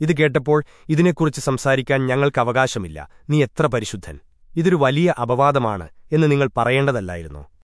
ഇത് കേട്ടപ്പോൾ ഇതിനെക്കുറിച്ച് സംസാരിക്കാൻ ഞങ്ങൾക്ക് അവകാശമില്ല. നീ എത്ര പരിശുദ്ധൻ? ഇതൊരു വലിയ അപവാദമാണ് എന്ന് നിങ്ങൾ പറയേണ്ടതല്ലായിരുന്നോ.